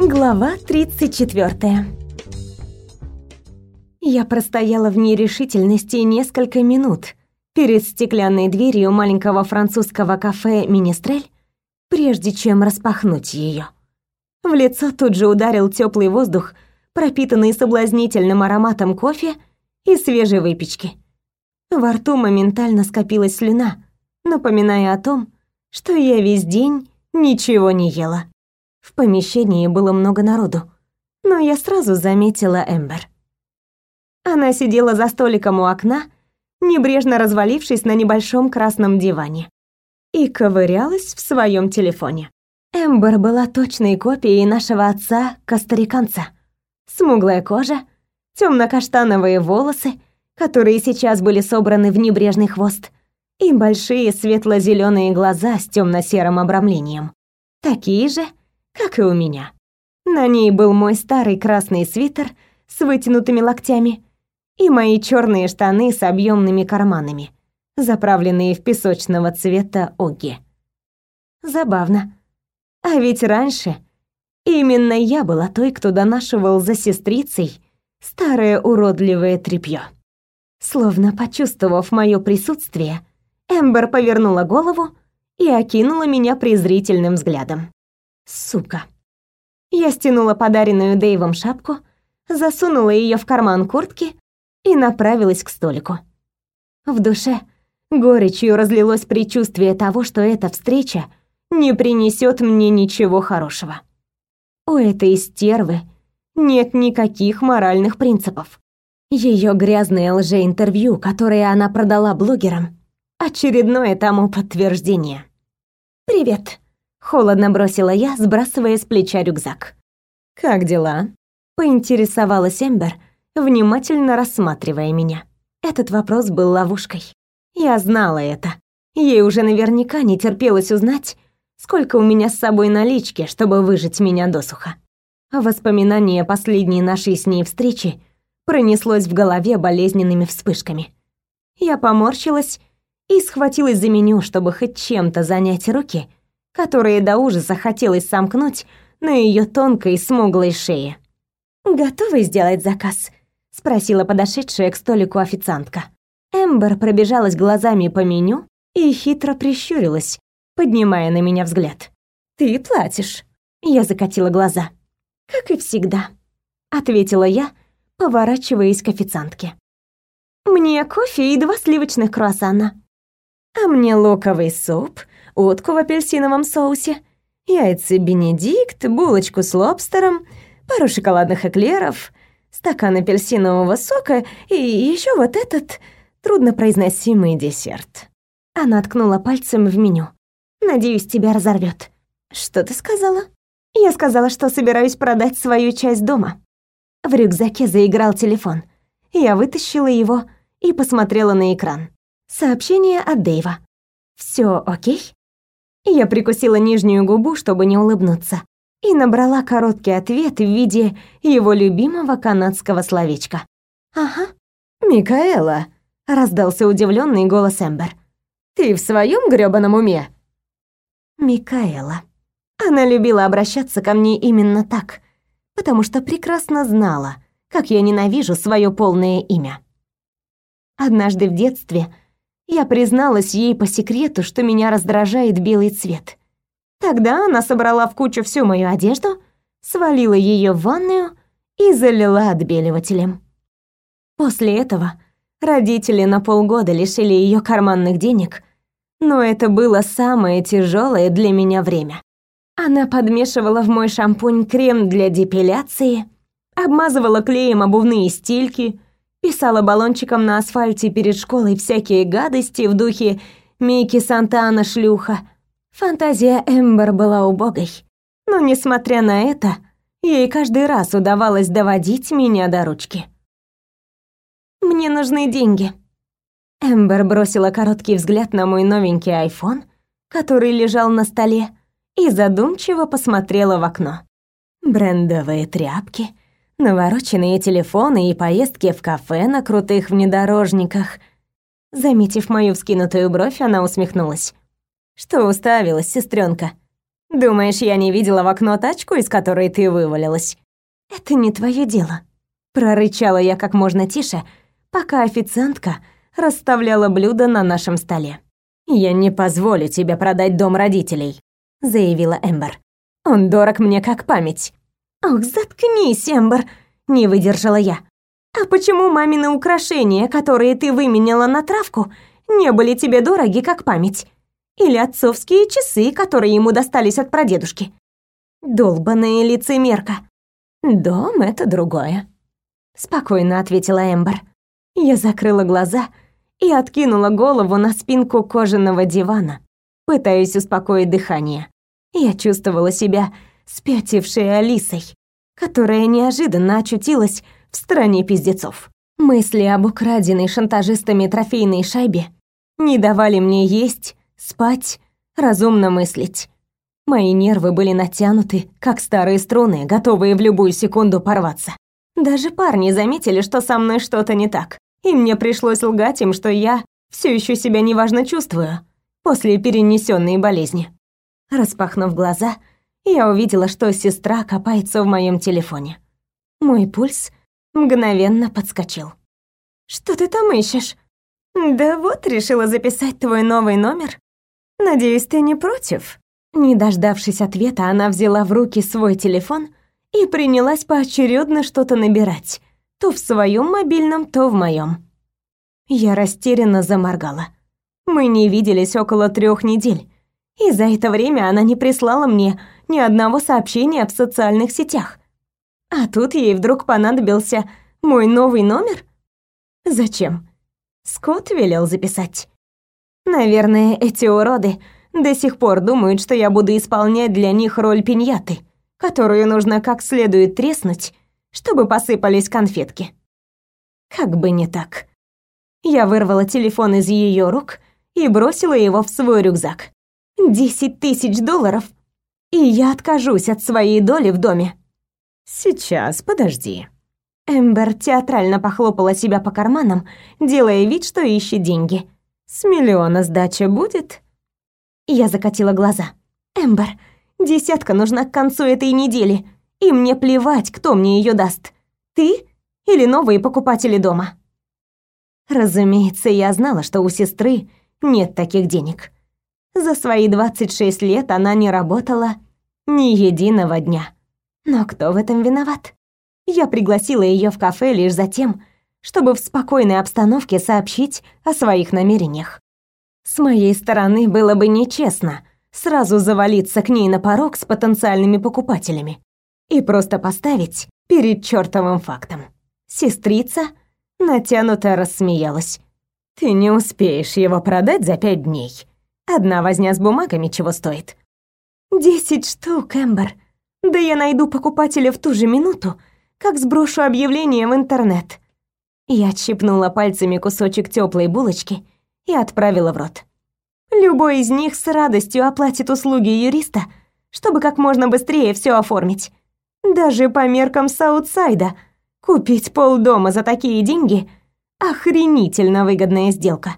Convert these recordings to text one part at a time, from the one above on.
Глава 34. Я простояла в нерешительности несколько минут перед стеклянной дверью маленького французского кафе «Министрель», прежде чем распахнуть ее. В лицо тут же ударил теплый воздух, пропитанный соблазнительным ароматом кофе и свежей выпечки. Во рту моментально скопилась слюна, напоминая о том, что я весь день ничего не ела. В помещении было много народу, но я сразу заметила Эмбер. Она сидела за столиком у окна, небрежно развалившись на небольшом красном диване, и ковырялась в своем телефоне. Эмбер была точной копией нашего отца, костариканца. Смуглая кожа, темно-каштановые волосы, которые сейчас были собраны в небрежный хвост, и большие светло-зеленые глаза с темно-серым обрамлением. Такие же, как и у меня. На ней был мой старый красный свитер с вытянутыми локтями и мои черные штаны с объемными карманами, заправленные в песочного цвета оги. Забавно. А ведь раньше именно я была той, кто донашивал за сестрицей старое уродливое тряпье. Словно почувствовав мое присутствие, Эмбер повернула голову и окинула меня презрительным взглядом. Сука. Я стянула подаренную Дэйвом шапку, засунула ее в карман куртки и направилась к столику. В душе горечью разлилось предчувствие того, что эта встреча не принесет мне ничего хорошего. У этой стервы нет никаких моральных принципов. Ее грязное лжеинтервью, которое она продала блогерам, очередное тому подтверждение. «Привет», — холодно бросила я, сбрасывая с плеча рюкзак. «Как дела?» — поинтересовалась Эмбер, внимательно рассматривая меня. Этот вопрос был ловушкой. Я знала это. Ей уже наверняка не терпелось узнать, сколько у меня с собой налички, чтобы выжить меня досуха. Воспоминание последней нашей с ней встречи пронеслось в голове болезненными вспышками. Я поморщилась и схватилась за меню, чтобы хоть чем-то занять руки, которые до ужаса хотелось сомкнуть на ее тонкой смуглой шее. «Готовы сделать заказ?» — спросила подошедшая к столику официантка. Эмбер пробежалась глазами по меню и хитро прищурилась, поднимая на меня взгляд. «Ты платишь?» Я закатила глаза. «Как и всегда», — ответила я, поворачиваясь к официантке. «Мне кофе и два сливочных круассана. А мне луковый суп, утку в апельсиновом соусе, яйца бенедикт, булочку с лобстером, пару шоколадных эклеров, стакан апельсинового сока и еще вот этот труднопроизносимый десерт». Она ткнула пальцем в меню. «Надеюсь, тебя разорвет. «Что ты сказала?» «Я сказала, что собираюсь продать свою часть дома». В рюкзаке заиграл телефон. Я вытащила его и посмотрела на экран. Сообщение от Дэйва. «Всё окей?» Я прикусила нижнюю губу, чтобы не улыбнуться, и набрала короткий ответ в виде его любимого канадского словечка. «Ага». «Микаэла», — раздался удивленный голос Эмбер. «Ты в своем грёбаном уме?» Микаэла. Она любила обращаться ко мне именно так — потому что прекрасно знала, как я ненавижу свое полное имя. Однажды в детстве я призналась ей по секрету, что меня раздражает белый цвет. Тогда она собрала в кучу всю мою одежду, свалила ее в ванную и залила отбеливателем. После этого родители на полгода лишили ее карманных денег, но это было самое тяжелое для меня время. Она подмешивала в мой шампунь крем для депиляции, обмазывала клеем обувные стельки, писала баллончиком на асфальте перед школой всякие гадости в духе «Мейки Сантана шлюха». Фантазия Эмбер была убогой. Но, несмотря на это, ей каждый раз удавалось доводить меня до ручки. «Мне нужны деньги». Эмбер бросила короткий взгляд на мой новенький айфон, который лежал на столе, и задумчиво посмотрела в окно. Брендовые тряпки, навороченные телефоны и поездки в кафе на крутых внедорожниках. Заметив мою вскинутую бровь, она усмехнулась. «Что уставилась, сестренка? Думаешь, я не видела в окно тачку, из которой ты вывалилась? Это не твое дело, прорычала я как можно тише, пока официантка расставляла блюда на нашем столе. Я не позволю тебе продать дом родителей, заявила Эмбер. Он дорог мне как память. Ох, заткнись, Эмбер, не выдержала я. А почему мамины украшения, которые ты выменяла на травку, не были тебе дороги как память? Или отцовские часы, которые ему достались от прадедушки? Долбаная лицемерка. Дом это другое, спокойно ответила Эмбер. Я закрыла глаза и откинула голову на спинку кожаного дивана, пытаясь успокоить дыхание. Я чувствовала себя спятившей Алисой, которая неожиданно очутилась в стране пиздецов. Мысли об украденной шантажистами трофейной шайбе не давали мне есть, спать, разумно мыслить. Мои нервы были натянуты, как старые струны, готовые в любую секунду порваться. Даже парни заметили, что со мной что-то не так, и мне пришлось лгать им, что я все еще себя неважно чувствую после перенесенной болезни. Распахнув глаза, я увидела, что сестра копается в моем телефоне. Мой пульс мгновенно подскочил. «Что ты там ищешь?» «Да вот, решила записать твой новый номер. Надеюсь, ты не против?» Не дождавшись ответа, она взяла в руки свой телефон и принялась поочередно что-то набирать, то в своем мобильном, то в моем. Я растерянно заморгала. Мы не виделись около трех недель, и за это время она не прислала мне ни одного сообщения в социальных сетях. А тут ей вдруг понадобился мой новый номер? Зачем? Скотт велел записать. Наверное, эти уроды до сих пор думают, что я буду исполнять для них роль пиньяты, которую нужно как следует треснуть, чтобы посыпались конфетки. Как бы не так. Я вырвала телефон из ее рук и бросила его в свой рюкзак. Десять тысяч долларов, и я откажусь от своей доли в доме. Сейчас, подожди. Эмбер театрально похлопала себя по карманам, делая вид, что ищет деньги. С миллиона сдача будет? Я закатила глаза. Эмбер, десятка нужна к концу этой недели, и мне плевать, кто мне ее даст. Ты или новые покупатели дома? Разумеется, я знала, что у сестры нет таких денег. За свои 26 лет она не работала ни единого дня. Но кто в этом виноват? Я пригласила ее в кафе лишь за тем, чтобы в спокойной обстановке сообщить о своих намерениях. С моей стороны было бы нечестно сразу завалиться к ней на порог с потенциальными покупателями и просто поставить перед чертовым фактом. Сестрица натянуто рассмеялась. «Ты не успеешь его продать за пять дней. Одна возня с бумагами чего стоит?» «Десять штук, Эмбер», да я найду покупателя в ту же минуту, как сброшу объявление в интернет. Я отщипнула пальцами кусочек теплой булочки и отправила в рот. Любой из них с радостью оплатит услуги юриста, чтобы как можно быстрее все оформить. Даже по меркам Саутсайда купить полдома за такие деньги — охренительно выгодная сделка.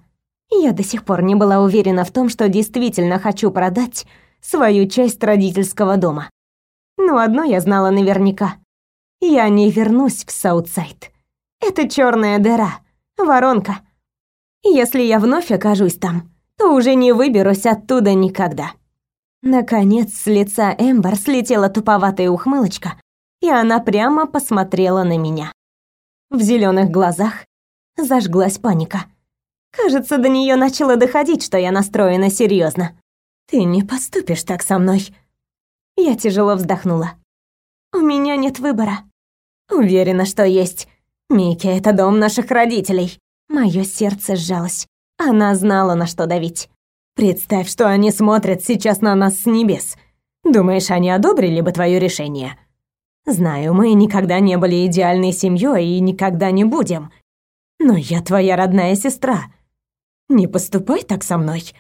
Я до сих пор не была уверена в том, что действительно хочу продать свою часть родительского дома. Но одно я знала наверняка. Я не вернусь в Саутсайд. Это черная дыра, воронка. Если я вновь окажусь там, то уже не выберусь оттуда никогда. Наконец, с лица Эмбер слетела туповатая ухмылочка, и она прямо посмотрела на меня. В зеленых глазах зажглась паника. Кажется, до нее начало доходить, что я настроена серьезно. Ты не поступишь так со мной, я тяжело вздохнула. У меня нет выбора. Уверена, что есть. Микки, это дом наших родителей. Моё сердце сжалось. Она знала, на что давить. Представь, что они смотрят сейчас на нас с небес. Думаешь, они одобрили бы твое решение? Знаю, мы никогда не были идеальной семьей и никогда не будем. Но я твоя родная сестра. Не поступай так со мной.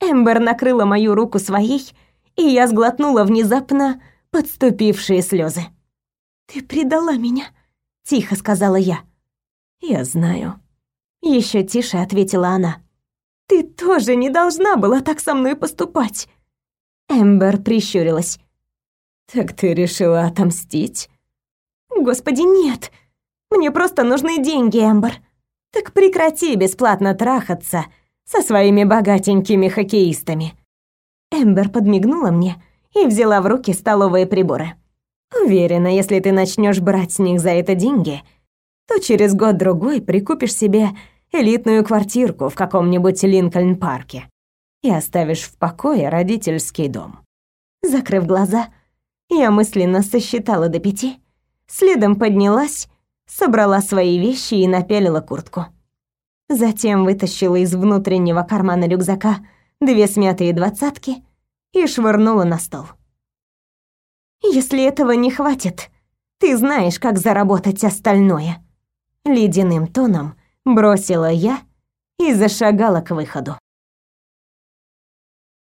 Эмбер накрыла мою руку своей и я сглотнула внезапно подступившие слезы. «Ты предала меня», — тихо сказала я. «Я знаю». Еще тише ответила она. «Ты тоже не должна была так со мной поступать». Эмбер прищурилась. «Так ты решила отомстить?» «Господи, нет! Мне просто нужны деньги, Эмбер. Так прекрати бесплатно трахаться со своими богатенькими хоккеистами». Эмбер подмигнула мне и взяла в руки столовые приборы. «Уверена, если ты начнешь брать с них за это деньги, то через год-другой прикупишь себе элитную квартирку в каком-нибудь Линкольн-парке и оставишь в покое родительский дом». Закрыв глаза, я мысленно сосчитала до пяти, следом поднялась, собрала свои вещи и напялила куртку. Затем вытащила из внутреннего кармана рюкзака две смятые двадцатки и швырнула на стол. «Если этого не хватит, ты знаешь, как заработать остальное», — ледяным тоном бросила я и зашагала к выходу.